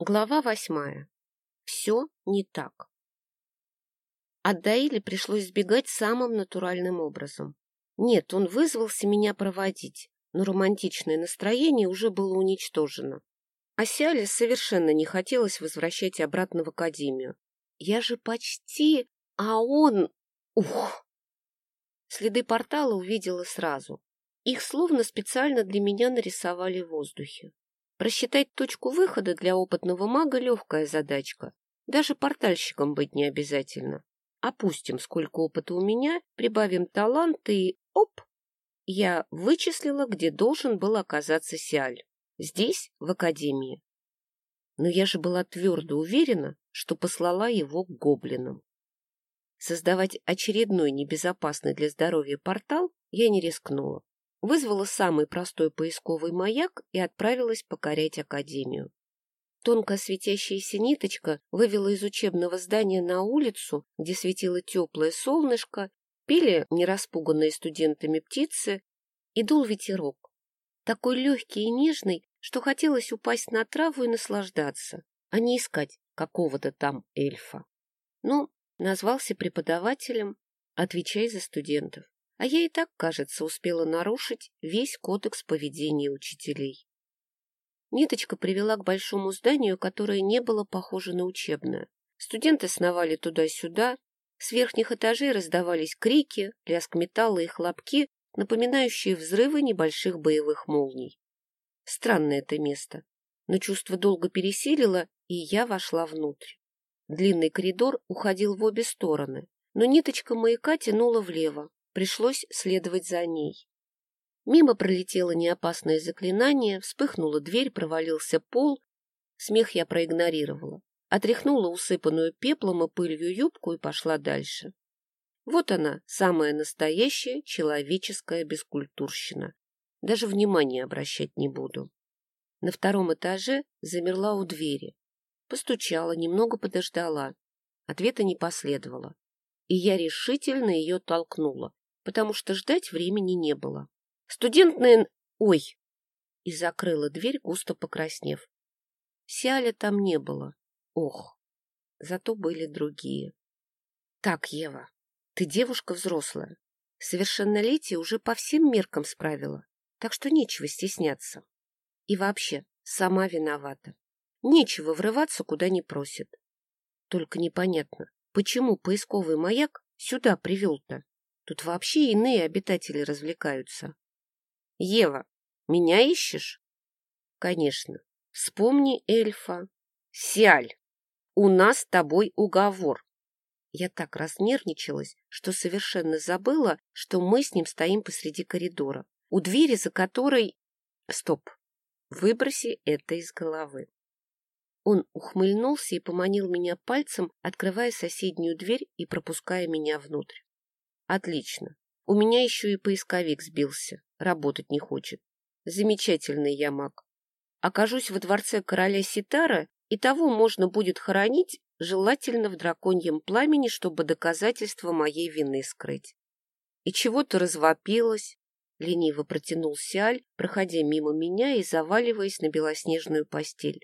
Глава восьмая. Все не так. От Даили пришлось сбегать самым натуральным образом. Нет, он вызвался меня проводить, но романтичное настроение уже было уничтожено. А Сиале совершенно не хотелось возвращать обратно в академию. Я же почти... А он... Ух! Следы портала увидела сразу. Их словно специально для меня нарисовали в воздухе. Просчитать точку выхода для опытного мага — легкая задачка. Даже портальщиком быть не обязательно. Опустим, сколько опыта у меня, прибавим талант и... Оп! Я вычислила, где должен был оказаться Сиаль. Здесь, в академии. Но я же была твердо уверена, что послала его к гоблинам. Создавать очередной небезопасный для здоровья портал я не рискнула вызвала самый простой поисковый маяк и отправилась покорять академию. Тонко светящаяся ниточка вывела из учебного здания на улицу, где светило теплое солнышко, пели нераспуганные студентами птицы и дул ветерок. Такой легкий и нежный, что хотелось упасть на траву и наслаждаться, а не искать какого-то там эльфа. Ну, назвался преподавателем, отвечай за студентов. А я и так, кажется, успела нарушить весь кодекс поведения учителей. Ниточка привела к большому зданию, которое не было похоже на учебное. Студенты сновали туда-сюда, с верхних этажей раздавались крики, лязг металла и хлопки, напоминающие взрывы небольших боевых молний. Странное это место, но чувство долго пересилило, и я вошла внутрь. Длинный коридор уходил в обе стороны, но ниточка маяка тянула влево, Пришлось следовать за ней. Мимо пролетело неопасное заклинание, вспыхнула дверь, провалился пол. Смех я проигнорировала. Отряхнула усыпанную пеплом и пылью юбку и пошла дальше. Вот она, самая настоящая человеческая бескультурщина. Даже внимания обращать не буду. На втором этаже замерла у двери. Постучала, немного подождала. Ответа не последовало. И я решительно ее толкнула потому что ждать времени не было. Студент Нэн... Ой! И закрыла дверь, густо покраснев. Сиаля там не было. Ох! Зато были другие. Так, Ева, ты девушка взрослая. Совершеннолетие уже по всем меркам справила, так что нечего стесняться. И вообще, сама виновата. Нечего врываться, куда не просит. Только непонятно, почему поисковый маяк сюда привел-то? Тут вообще иные обитатели развлекаются. Ева, меня ищешь? Конечно. Вспомни эльфа. Сиаль, у нас с тобой уговор. Я так разнервничалась, что совершенно забыла, что мы с ним стоим посреди коридора, у двери, за которой... Стоп. Выброси это из головы. Он ухмыльнулся и поманил меня пальцем, открывая соседнюю дверь и пропуская меня внутрь. Отлично. У меня еще и поисковик сбился. Работать не хочет. Замечательный я маг. Окажусь во дворце короля Ситара, и того можно будет хоронить, желательно в драконьем пламени, чтобы доказательства моей вины скрыть. И чего-то развопилась, лениво протянул Сиаль, проходя мимо меня и заваливаясь на белоснежную постель.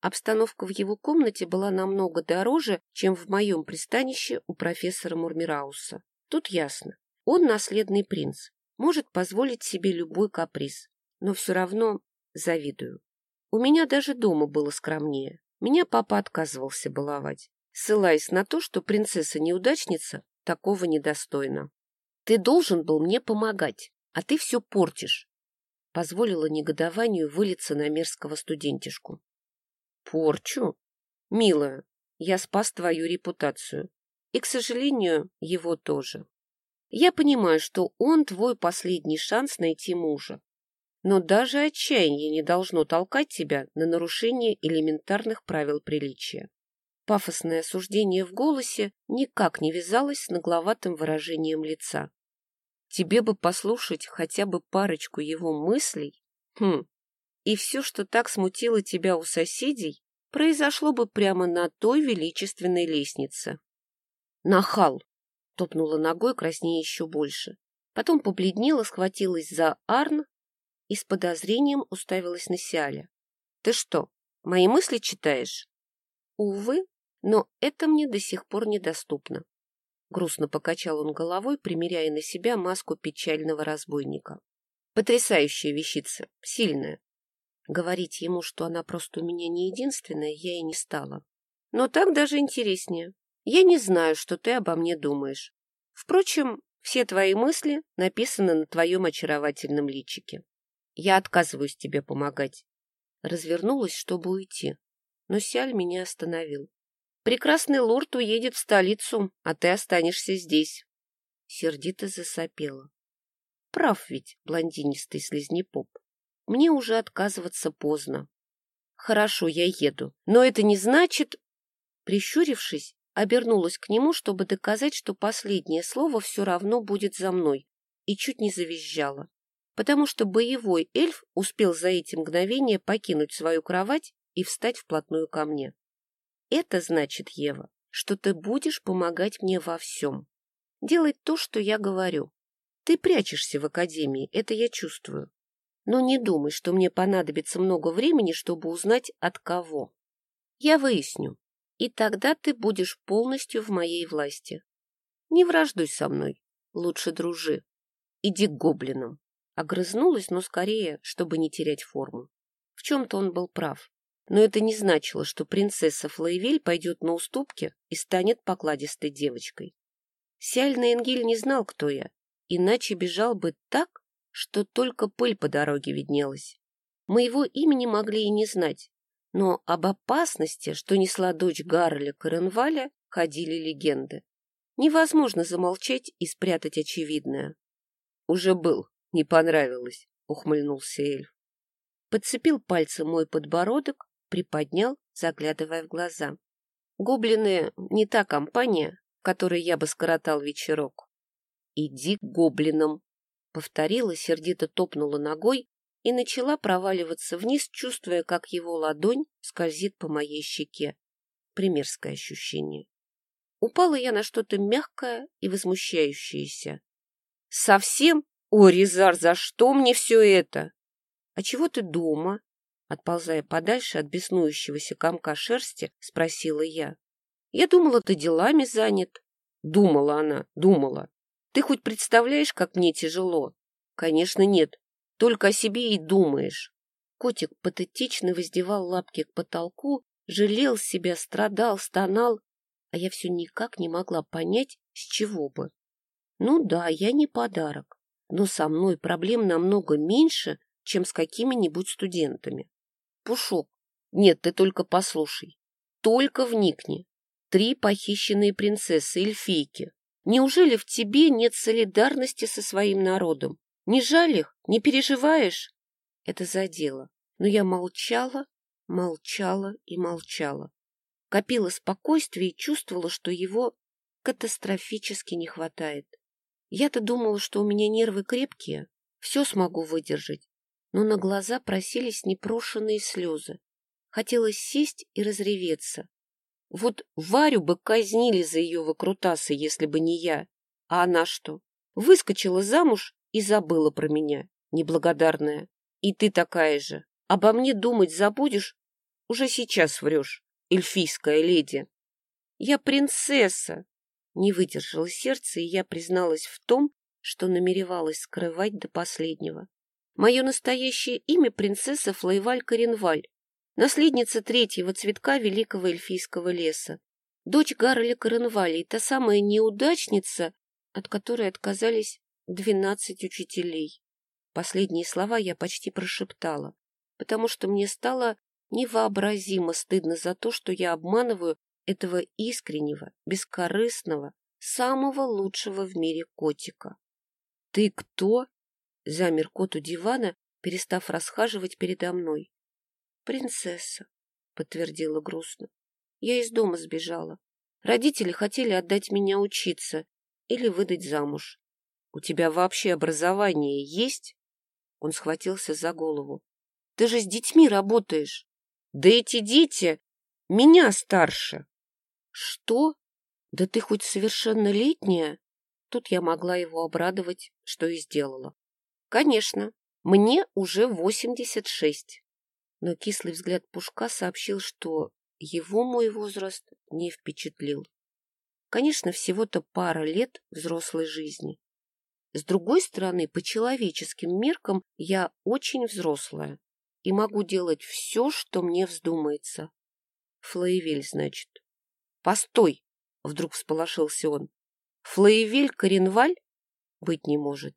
Обстановка в его комнате была намного дороже, чем в моем пристанище у профессора Мурмирауса. Тут ясно. Он наследный принц, может позволить себе любой каприз, но все равно завидую. У меня даже дома было скромнее. Меня папа отказывался баловать, ссылаясь на то, что принцесса-неудачница такого недостойна. Ты должен был мне помогать, а ты все портишь. Позволила негодованию вылиться на мерзкого студентишку. Порчу? Милая, я спас твою репутацию. И, к сожалению, его тоже. Я понимаю, что он твой последний шанс найти мужа. Но даже отчаяние не должно толкать тебя на нарушение элементарных правил приличия. Пафосное осуждение в голосе никак не вязалось с нагловатым выражением лица. Тебе бы послушать хотя бы парочку его мыслей. Хм. И все, что так смутило тебя у соседей, произошло бы прямо на той величественной лестнице. Нахал! Топнула ногой, краснее еще больше. Потом побледнела, схватилась за Арн и с подозрением уставилась на Сиаля. — Ты что, Мои мысли читаешь? Увы, но это мне до сих пор недоступно. Грустно покачал он головой, примеряя на себя маску печального разбойника. Потрясающая вещица, сильная. Говорить ему, что она просто у меня не единственная, я и не стала. Но так даже интереснее. Я не знаю, что ты обо мне думаешь. Впрочем, все твои мысли написаны на твоем очаровательном личике. Я отказываюсь тебе помогать. Развернулась, чтобы уйти, но Сяль меня остановил. Прекрасный лорд уедет в столицу, а ты останешься здесь. Сердито засопела. Прав ведь блондинистый слизнепоп. Мне уже отказываться поздно. Хорошо, я еду, но это не значит... Прищурившись, обернулась к нему, чтобы доказать, что последнее слово все равно будет за мной, и чуть не завизжала, потому что боевой эльф успел за эти мгновения покинуть свою кровать и встать вплотную ко мне. Это значит, Ева, что ты будешь помогать мне во всем. Делать то, что я говорю. Ты прячешься в академии, это я чувствую. Но не думай, что мне понадобится много времени, чтобы узнать от кого. Я выясню, и тогда ты будешь полностью в моей власти. Не враждуй со мной, лучше дружи. Иди к гоблинам. Огрызнулась, но скорее, чтобы не терять форму. В чем-то он был прав. Но это не значило, что принцесса Флейвель пойдет на уступки и станет покладистой девочкой. Сиальный Энгель не знал, кто я, иначе бежал бы так, что только пыль по дороге виднелась. Моего имени могли и не знать, но об опасности, что несла дочь Гарреля Каренваля, ходили легенды. Невозможно замолчать и спрятать очевидное. — Уже был, не понравилось, — ухмыльнулся эльф. Подцепил пальцем мой подбородок приподнял, заглядывая в глаза. Гоблины не та компания, в которой я бы скоротал вечерок. Иди к гоблинам, повторила, сердито топнула ногой и начала проваливаться вниз, чувствуя, как его ладонь скользит по моей щеке. Примерское ощущение. Упала я на что-то мягкое и возмущающееся. Совсем? О, Резар, за что мне все это? А чего ты дома? Отползая подальше от беснующегося комка шерсти, спросила я. «Я думала, ты делами занят». Думала она, думала. «Ты хоть представляешь, как мне тяжело?» «Конечно, нет. Только о себе и думаешь». Котик патетично воздевал лапки к потолку, жалел себя, страдал, стонал, а я все никак не могла понять, с чего бы. Ну да, я не подарок, но со мной проблем намного меньше, чем с какими-нибудь студентами. Пушок, нет, ты только послушай. Только вникни. Три похищенные принцессы, эльфийки. Неужели в тебе нет солидарности со своим народом? Не жаль их? Не переживаешь? Это задело. Но я молчала, молчала и молчала. Копила спокойствие и чувствовала, что его катастрофически не хватает. Я-то думала, что у меня нервы крепкие, все смогу выдержать, но на глаза просились непрошенные слезы. Хотелось сесть и разреветься. Вот Варю бы казнили за ее выкрутасы, если бы не я. А она что? Выскочила замуж и забыла про меня, неблагодарная. И ты такая же. Обо мне думать забудешь? Уже сейчас врешь, эльфийская леди. Я принцесса. Не выдержало сердце, и я призналась в том, что намеревалась скрывать до последнего. Мое настоящее имя принцесса Флейваль Коренваль, наследница третьего цветка великого эльфийского леса, дочь Гарреля Коренваля и та самая неудачница, от которой отказались двенадцать учителей. Последние слова я почти прошептала, потому что мне стало невообразимо стыдно за то, что я обманываю этого искреннего, бескорыстного, самого лучшего в мире котика. — Ты кто? Замер кот у дивана, перестав расхаживать передо мной. «Принцесса», — подтвердила грустно. «Я из дома сбежала. Родители хотели отдать меня учиться или выдать замуж. У тебя вообще образование есть?» Он схватился за голову. «Ты же с детьми работаешь. Да эти дети меня старше». «Что? Да ты хоть совершеннолетняя?» Тут я могла его обрадовать, что и сделала. Конечно, мне уже восемьдесят шесть. но кислый взгляд Пушка сообщил, что его мой возраст не впечатлил. Конечно, всего-то пара лет взрослой жизни. С другой стороны, по человеческим меркам я очень взрослая и могу делать все, что мне вздумается. Флоевель, значит. Постой! Вдруг всполошился он. Флоевель Коренваль? Быть не может.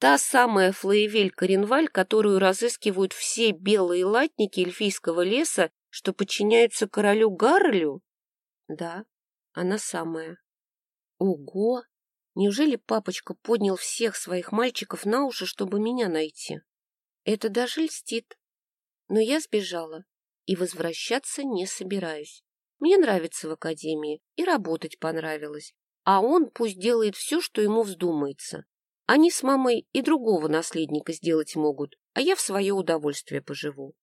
Та самая Флоевель Коренваль, которую разыскивают все белые латники эльфийского леса, что подчиняются королю Гарлю? Да, она самая. Ого! Неужели папочка поднял всех своих мальчиков на уши, чтобы меня найти? Это даже льстит. Но я сбежала и возвращаться не собираюсь. Мне нравится в академии, и работать понравилось. А он пусть делает все, что ему вздумается. Они с мамой и другого наследника сделать могут, а я в свое удовольствие поживу.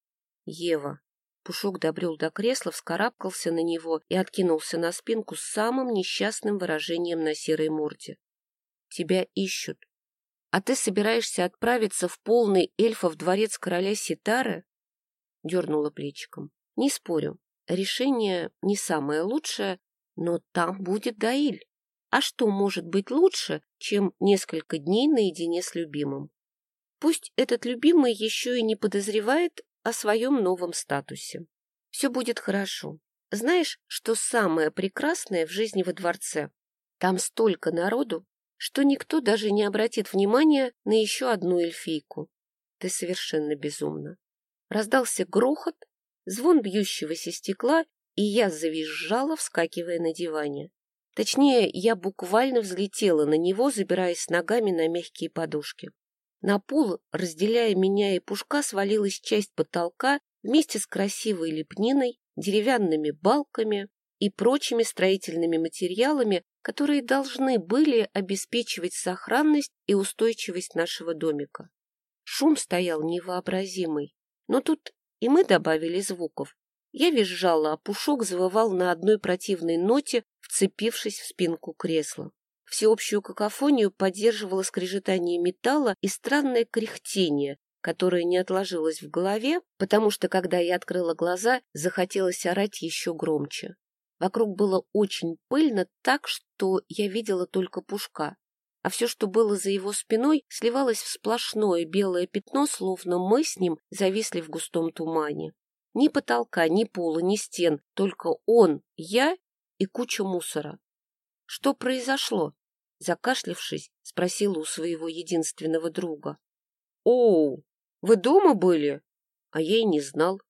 Ева. Пушок добрел до кресла, вскарабкался на него и откинулся на спинку с самым несчастным выражением на серой морде. Тебя ищут. А ты собираешься отправиться в полный эльфов дворец короля Ситары? Дернула плечиком. Не спорю, решение не самое лучшее, но там будет Даиль. А что может быть лучше, чем несколько дней наедине с любимым? Пусть этот любимый еще и не подозревает о своем новом статусе. Все будет хорошо. Знаешь, что самое прекрасное в жизни во дворце? Там столько народу, что никто даже не обратит внимания на еще одну эльфийку. Ты совершенно безумна. Раздался грохот, звон бьющегося стекла, и я завизжала, вскакивая на диване. Точнее, я буквально взлетела на него, забираясь ногами на мягкие подушки. На пол, разделяя меня и Пушка, свалилась часть потолка вместе с красивой лепниной, деревянными балками и прочими строительными материалами, которые должны были обеспечивать сохранность и устойчивость нашего домика. Шум стоял невообразимый, но тут и мы добавили звуков, я визжала, а Пушок завывал на одной противной ноте, вцепившись в спинку кресла. Всеобщую какофонию поддерживало скрежетание металла и странное кряхтение, которое не отложилось в голове, потому что, когда я открыла глаза, захотелось орать еще громче. Вокруг было очень пыльно так, что я видела только Пушка, а все, что было за его спиной, сливалось в сплошное белое пятно, словно мы с ним зависли в густом тумане. Ни потолка, ни пола, ни стен, только он, я и куча мусора. Что произошло? Закашлившись, спросила у своего единственного друга. — Оу, вы дома были? А я и не знал.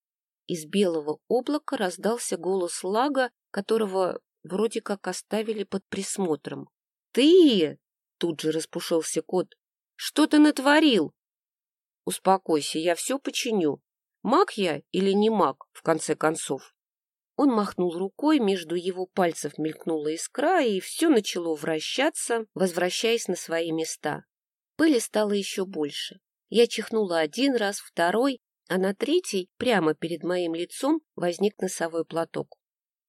Из белого облака раздался голос Лага, которого вроде как оставили под присмотром. — Ты? — тут же распушился кот. — Что ты натворил? — Успокойся, я все починю. Маг я или не маг, в конце концов? Он махнул рукой, между его пальцев мелькнула искра, и все начало вращаться, возвращаясь на свои места. Пыли стало еще больше. Я чихнула один раз, второй, а на третий, прямо перед моим лицом, возник носовой платок.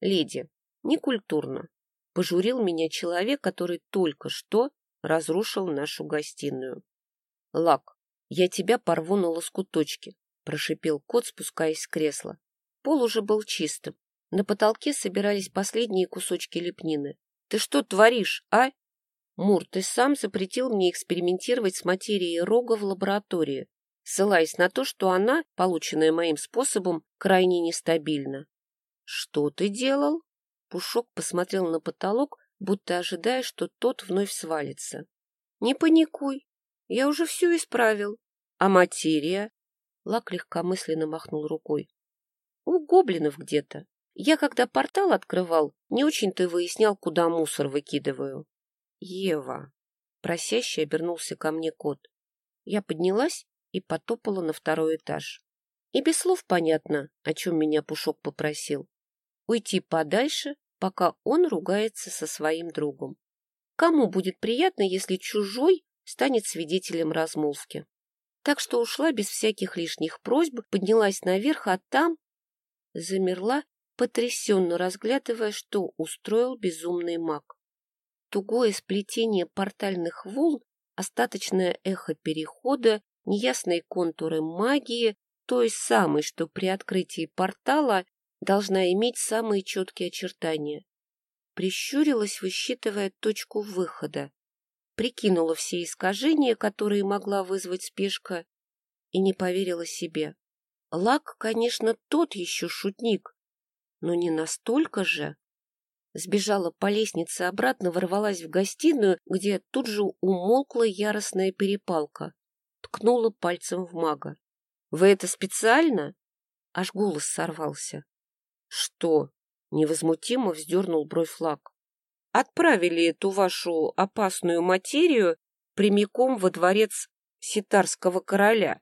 «Леди, некультурно», — пожурил меня человек, который только что разрушил нашу гостиную. «Лак, я тебя порву на лоскуточки, — прошипел кот, спускаясь с кресла. Пол уже был чистым. На потолке собирались последние кусочки лепнины. — Ты что творишь, а? — Мур, ты сам запретил мне экспериментировать с материей рога в лаборатории, ссылаясь на то, что она, полученная моим способом, крайне нестабильна. — Что ты делал? Пушок посмотрел на потолок, будто ожидая, что тот вновь свалится. — Не паникуй, я уже все исправил. А материя? Лак легкомысленно махнул рукой. У гоблинов где-то. Я, когда портал открывал, не очень-то выяснял, куда мусор выкидываю. Ева. Просяще обернулся ко мне кот. Я поднялась и потопала на второй этаж. И без слов понятно, о чем меня Пушок попросил. Уйти подальше, пока он ругается со своим другом. Кому будет приятно, если чужой станет свидетелем размолвки? Так что ушла без всяких лишних просьб, поднялась наверх, а там замерла, потрясенно разглядывая, что устроил безумный маг. Тугое сплетение портальных волн, остаточное эхо перехода, неясные контуры магии, той самой, что при открытии портала должна иметь самые четкие очертания. Прищурилась, высчитывая точку выхода. Прикинула все искажения, которые могла вызвать спешка, и не поверила себе. Лак, конечно, тот еще шутник, но не настолько же. Сбежала по лестнице обратно, ворвалась в гостиную, где тут же умолкла яростная перепалка. Ткнула пальцем в мага. — Вы это специально? Аж голос сорвался. — Что? — невозмутимо вздернул бровь Лак. — Отправили эту вашу опасную материю прямиком во дворец ситарского короля.